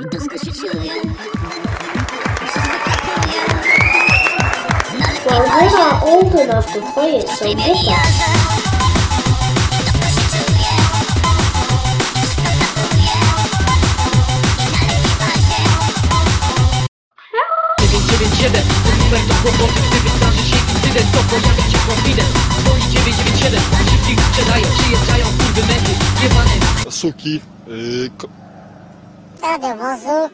Well, we're not old enough to play it, so get that. Suki, yy, tas de roseaux